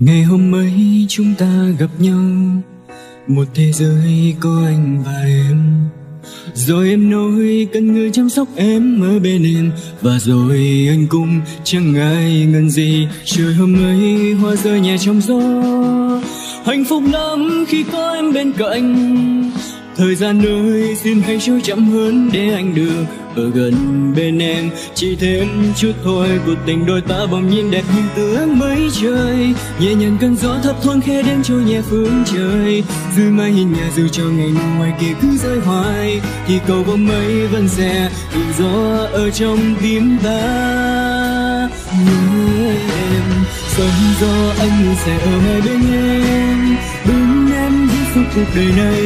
ngày hôm ấy chúng ta gặp nhau. Một thế giới có anh và em. Rồi em nói cần người chăm sóc em ở bên em. Và rồi anh cũng chẳng ngại ngần gì. Trời hôm ấy hoa rơi nhẹ trong gió. Hạnh phúc lắm khi có em bên cạnh thời gian ơi xin hãy trôi chậm hơn để anh được ở gần bên em. Chỉ thêm chút thôi, cuộc tình đôi ta bỗng nhìn đẹp như tướng mây trời. Nhẹ nhàng cơn gió thấp thoáng khẽ đến trôi nhẹ phương trời. Dưới mái hiên nhà dù cho ngày mùa ngoài kia cứ rơi hoài. Thì cầu bông mây vẫn sẽ tự gió ở trong tim ta. Nhớ em, sóng gió anh sẽ ở ngay bên em. Bên cuộc đời này.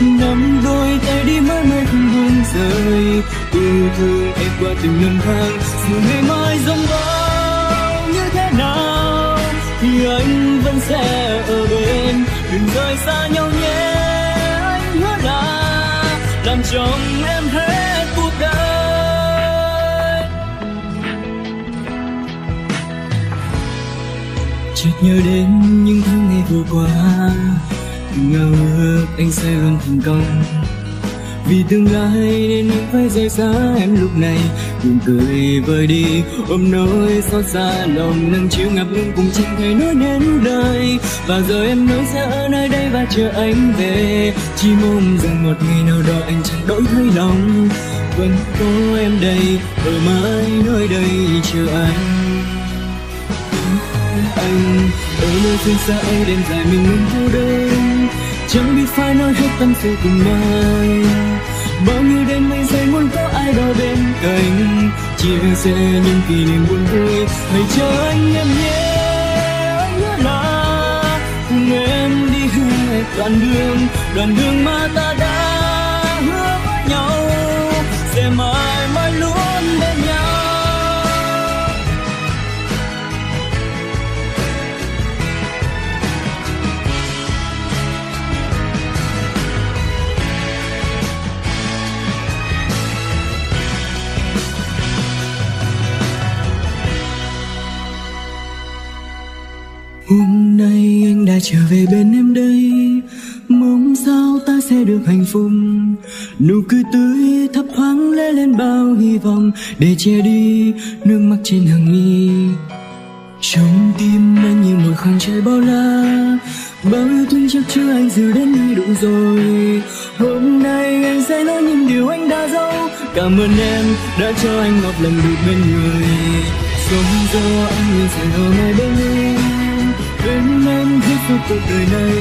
Nắm đôi tay đi mãi mãi không buông rời. Yêu thương em qua từng năm tháng. Dù ngày mai giông bão như thế nào, thì anh vẫn sẽ ở bên. Đừng rời xa nhau nhé, anh hứa là làm chồng em hết cuộc đời. Chợt nhớ đến những tháng ngày vừa qua ngờ ước anh sẽ luôn thành công. Vì tương lai nên anh phải rời xa em lúc này. Buồn cười vơi đi, ôm nỗi xót xa. Lòng nâng chiếu ngập ngừng cùng chẳng thể nói đến đời. Và giờ em nói sẽ ở nơi đây và chờ anh về. Chỉ mong rằng một ngày nào đó anh chẳng đổi thay lòng. Vẫn có em đây, ở mãi nơi đây chờ anh. Anh, ở nơi phương xa ấy đêm dài mình luôn thu đêm chẳng biết phải nói hết tâm sự cùng ai. Bao nhiêu đêm mây dày muốn có ai đó bên cạnh. Chia sẻ những kỷ niệm buồn vui. Hãy chờ anh em nhé, anh nhớ là. Cùng em đi hết đoạn đường. Đoạn đường mà ta đã hứa với nhau. Hôm nay anh đã trở về bên em đây. Mong sao ta sẽ được hạnh phúc. Nụ cười tươi thấp thoáng lẽ lên bao hy vọng. Để che đi nước mắt trên hàng mi Trong tim anh như một khoảng trời bao la. Bao yêu thương chắc chưa anh giữ đến nơi đủ rồi. Hôm nay anh sẽ nói những điều anh đã giấu Cảm ơn em đã cho anh một lần được bên người. Sống do anh luôn sẽ ở ngay bên người suốt cuộc đời này.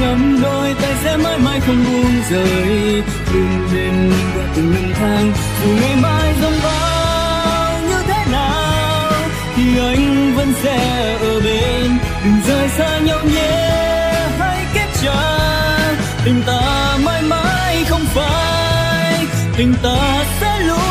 Nắm đôi tay sẽ mãi mãi không buông rời. Đừng bên qua từng năm tháng dù ngày mai giông bão như thế nào, thì anh vẫn sẽ ở bên. Đừng rời xa nhau nhé, hãy kết chặt tình ta mãi mãi không phải tình ta sẽ luôn